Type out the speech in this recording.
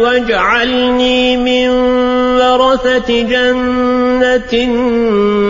واجعلني من ورثة جنة النعيم